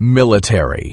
Military.